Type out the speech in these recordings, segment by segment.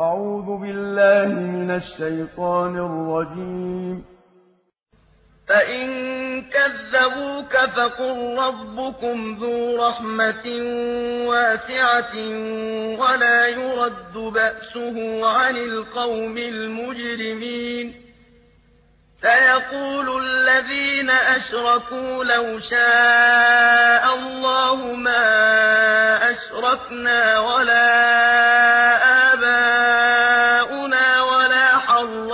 أعوذ بالله من الشيطان الرجيم. فإن كذبوك فقل ربكم ذو رحمة واسعة ولا يرد بأسه عن القوم المجرمين. سيقول الذين أشركوا لو شاء الله ما أشركنا ولا آباؤنا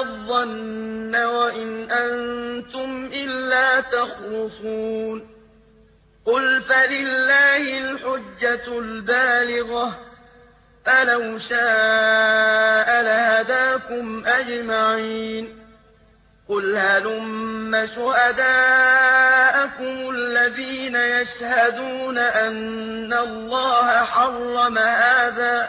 الظن وإن أنتم إلا تخرصون. قل فلله الحجة البالغة فلو شاء لهداكم أجمعين. قل هلم شهداءكم الذين يشهدون أن الله حرم هذا